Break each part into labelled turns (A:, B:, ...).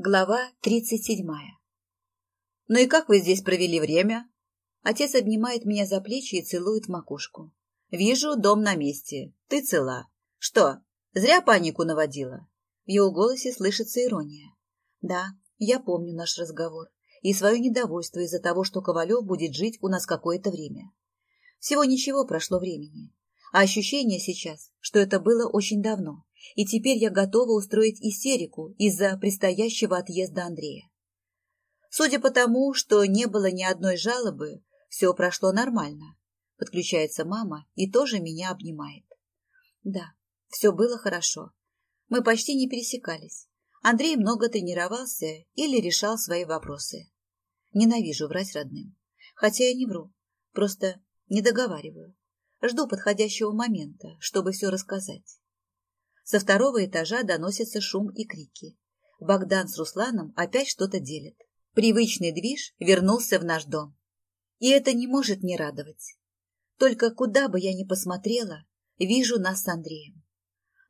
A: Глава тридцать седьмая. «Ну и как вы здесь провели время?» Отец обнимает меня за плечи и целует макушку. «Вижу, дом на месте. Ты цела. Что, зря панику наводила?» В его голосе слышится ирония. «Да, я помню наш разговор и свое недовольство из-за того, что Ковалев будет жить у нас какое-то время. Всего ничего прошло времени, а ощущение сейчас, что это было очень давно, и теперь я готова устроить истерику из-за предстоящего отъезда Андрея. Судя по тому, что не было ни одной жалобы, все прошло нормально. Подключается мама и тоже меня обнимает. Да, все было хорошо. Мы почти не пересекались. Андрей много тренировался или решал свои вопросы. Ненавижу врать родным. Хотя я не вру, просто не договариваю. Жду подходящего момента, чтобы все рассказать. Со второго этажа доносится шум и крики. Богдан с Русланом опять что-то делят. Привычный движ вернулся в наш дом. И это не может не радовать. Только куда бы я ни посмотрела, вижу нас с Андреем.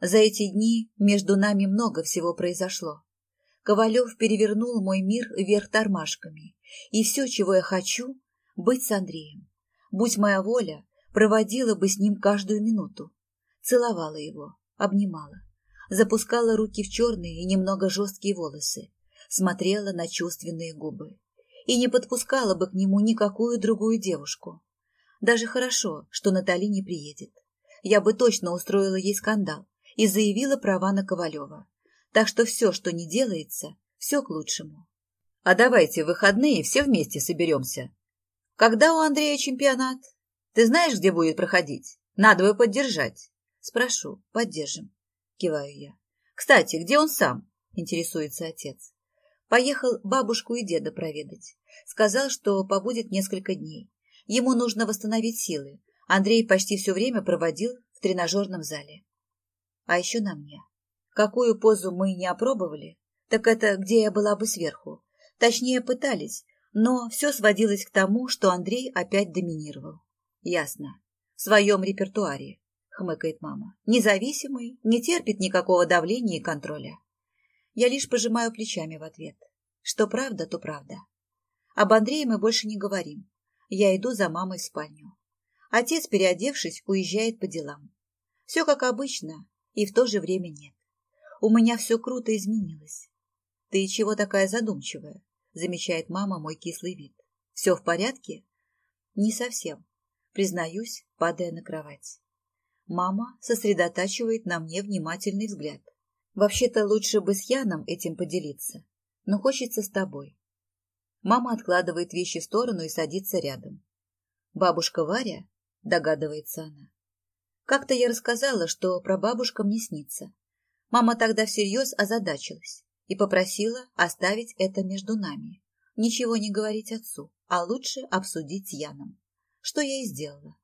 A: За эти дни между нами много всего произошло. Ковалев перевернул мой мир вверх тормашками. И все, чего я хочу, быть с Андреем. Будь моя воля, проводила бы с ним каждую минуту. Целовала его, обнимала, запускала руки в черные и немного жесткие волосы, смотрела на чувственные губы и не подпускала бы к нему никакую другую девушку. Даже хорошо, что Натали не приедет. Я бы точно устроила ей скандал и заявила права на Ковалева. Так что все, что не делается, все к лучшему. А давайте в выходные все вместе соберемся. Когда у Андрея чемпионат? Ты знаешь, где будет проходить? Надо бы поддержать. Спрошу, поддержим. Киваю я. Кстати, где он сам? Интересуется отец. Поехал бабушку и деда проведать. Сказал, что побудет несколько дней. Ему нужно восстановить силы. Андрей почти все время проводил в тренажерном зале. А еще на мне. Какую позу мы не опробовали, так это где я была бы сверху. Точнее, пытались, но все сводилось к тому, что Андрей опять доминировал. Ясно. В своем репертуаре хмыкает мама. Независимый, не терпит никакого давления и контроля. Я лишь пожимаю плечами в ответ. Что правда, то правда. Об Андрее мы больше не говорим. Я иду за мамой в спальню. Отец, переодевшись, уезжает по делам. Все как обычно, и в то же время нет. У меня все круто изменилось. Ты чего такая задумчивая? Замечает мама мой кислый вид. Все в порядке? Не совсем. Признаюсь, падая на кровать. Мама сосредотачивает на мне внимательный взгляд. Вообще-то лучше бы с Яном этим поделиться, но хочется с тобой. Мама откладывает вещи в сторону и садится рядом. Бабушка Варя, догадывается она. Как-то я рассказала, что про бабушка мне снится. Мама тогда всерьез озадачилась и попросила оставить это между нами. Ничего не говорить отцу, а лучше обсудить с Яном. Что я и сделала.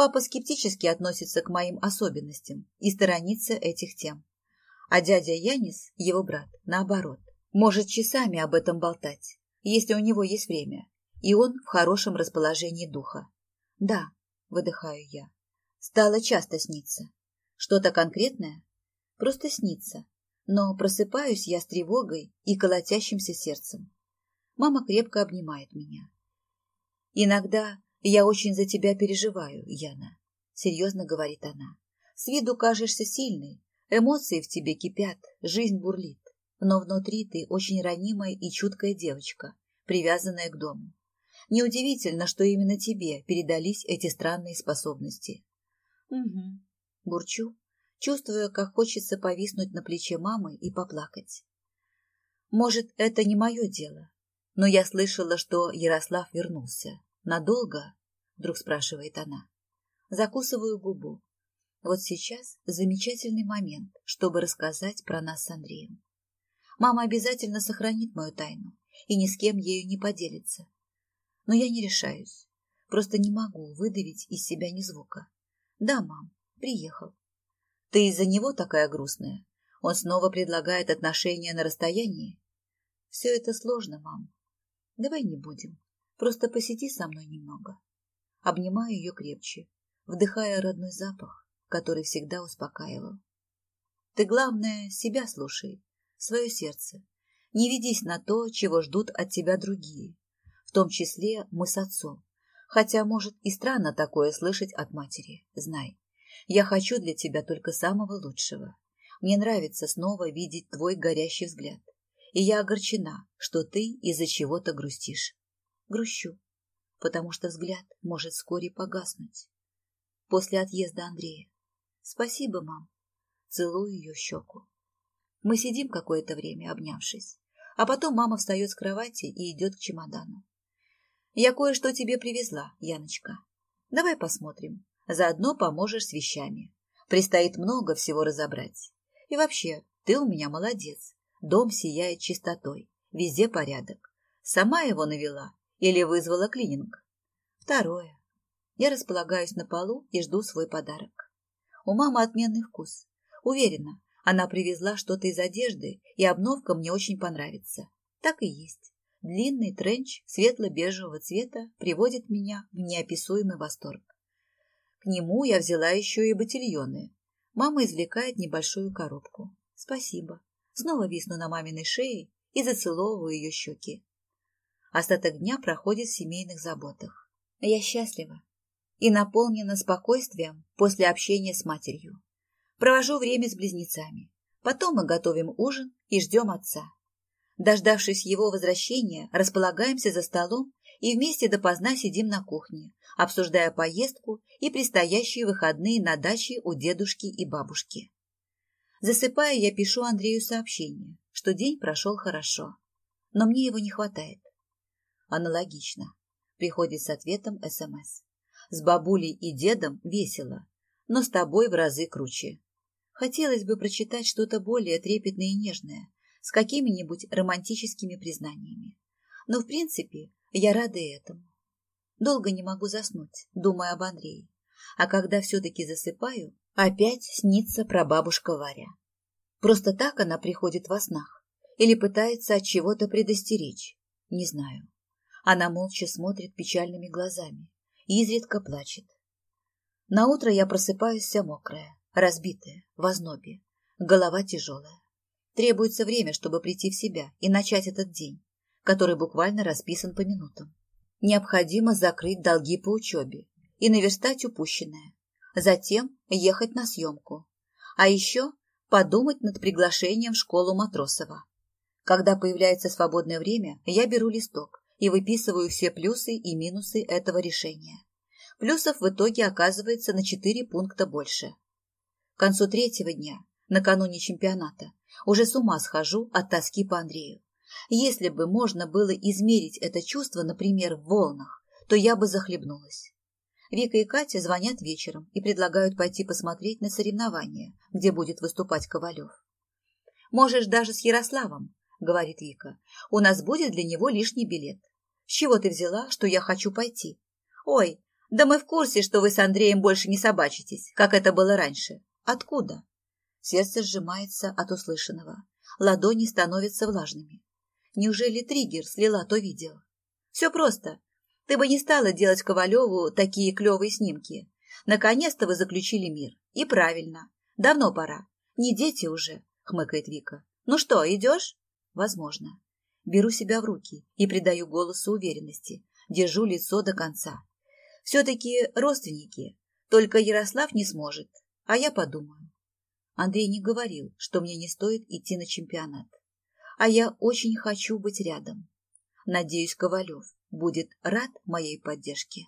A: Папа скептически относится к моим особенностям и сторонится этих тем. А дядя Янис, его брат, наоборот, может часами об этом болтать, если у него есть время, и он в хорошем расположении духа. Да, выдыхаю я. Стало часто сниться. Что-то конкретное? Просто снится. Но просыпаюсь я с тревогой и колотящимся сердцем. Мама крепко обнимает меня. Иногда «Я очень за тебя переживаю, Яна», — серьезно говорит она. «С виду кажешься сильной, эмоции в тебе кипят, жизнь бурлит, но внутри ты очень ранимая и чуткая девочка, привязанная к дому. Неудивительно, что именно тебе передались эти странные способности». «Угу», — бурчу, чувствуя, как хочется повиснуть на плече мамы и поплакать. «Может, это не мое дело, но я слышала, что Ярослав вернулся. «Надолго?» — вдруг спрашивает она. Закусываю губу. Вот сейчас замечательный момент, чтобы рассказать про нас с Андреем. Мама обязательно сохранит мою тайну и ни с кем ею не поделится. Но я не решаюсь. Просто не могу выдавить из себя ни звука. Да, мам, приехал. Ты из-за него такая грустная? Он снова предлагает отношения на расстоянии? Все это сложно, мам. Давай не будем. Просто посиди со мной немного. Обнимаю ее крепче, вдыхая родной запах, который всегда успокаивал. Ты, главное, себя слушай, свое сердце. Не ведись на то, чего ждут от тебя другие, в том числе мы с отцом. Хотя, может, и странно такое слышать от матери. Знай, я хочу для тебя только самого лучшего. Мне нравится снова видеть твой горящий взгляд. И я огорчена, что ты из-за чего-то грустишь. Грущу, потому что взгляд может вскоре погаснуть. После отъезда Андрея. Спасибо, мам. Целую ее щеку. Мы сидим какое-то время, обнявшись. А потом мама встает с кровати и идет к чемодану. Я кое-что тебе привезла, Яночка. Давай посмотрим. Заодно поможешь с вещами. Предстоит много всего разобрать. И вообще, ты у меня молодец. Дом сияет чистотой. Везде порядок. Сама его навела или вызвала клининг? Второе. Я располагаюсь на полу и жду свой подарок. У мамы отменный вкус. Уверена, она привезла что-то из одежды, и обновка мне очень понравится. Так и есть. Длинный тренч светло-бежевого цвета приводит меня в неописуемый восторг. К нему я взяла еще и ботильоны. Мама извлекает небольшую коробку. Спасибо. Снова висну на маминой шее и зацеловываю ее щеки. Остаток дня проходит в семейных заботах. Я счастлива и наполнена спокойствием после общения с матерью. Провожу время с близнецами. Потом мы готовим ужин и ждем отца. Дождавшись его возвращения, располагаемся за столом и вместе допоздна сидим на кухне, обсуждая поездку и предстоящие выходные на даче у дедушки и бабушки. Засыпая, я пишу Андрею сообщение, что день прошел хорошо, но мне его не хватает. Аналогично. Приходит с ответом СМС. С бабулей и дедом весело, но с тобой в разы круче. Хотелось бы прочитать что-то более трепетное и нежное, с какими-нибудь романтическими признаниями. Но, в принципе, я рада этому. Долго не могу заснуть, думая об Андрее. А когда все-таки засыпаю, опять снится прабабушка Варя. Просто так она приходит во снах или пытается от чего-то предостеречь, не знаю. Она молча смотрит печальными глазами и изредка плачет. На утро я просыпаюсь вся мокрая, разбитая, в ознобе, голова тяжелая. Требуется время, чтобы прийти в себя и начать этот день, который буквально расписан по минутам. Необходимо закрыть долги по учебе и наверстать упущенное. Затем ехать на съемку. А еще подумать над приглашением в школу Матросова. Когда появляется свободное время, я беру листок и выписываю все плюсы и минусы этого решения. Плюсов в итоге оказывается на 4 пункта больше. К концу третьего дня, накануне чемпионата, уже с ума схожу от тоски по Андрею. Если бы можно было измерить это чувство, например, в волнах, то я бы захлебнулась. Вика и Катя звонят вечером и предлагают пойти посмотреть на соревнования, где будет выступать Ковалев. «Можешь даже с Ярославом», — говорит Вика. «У нас будет для него лишний билет. С чего ты взяла, что я хочу пойти?» «Ой, да мы в курсе, что вы с Андреем больше не собачитесь, как это было раньше. Откуда? Сердце сжимается от услышанного. Ладони становятся влажными. Неужели триггер слила то видео? Все просто. Ты бы не стала делать Ковалеву такие клевые снимки. Наконец-то вы заключили мир. И правильно. Давно пора. Не дети уже, хмыкает Вика. Ну что, идешь? Возможно. Беру себя в руки и придаю голосу уверенности. Держу лицо до конца. Все-таки родственники. Только Ярослав не сможет. А я подумаю. Андрей не говорил, что мне не стоит идти на чемпионат. А я очень хочу быть рядом. Надеюсь, Ковалев будет рад моей поддержке.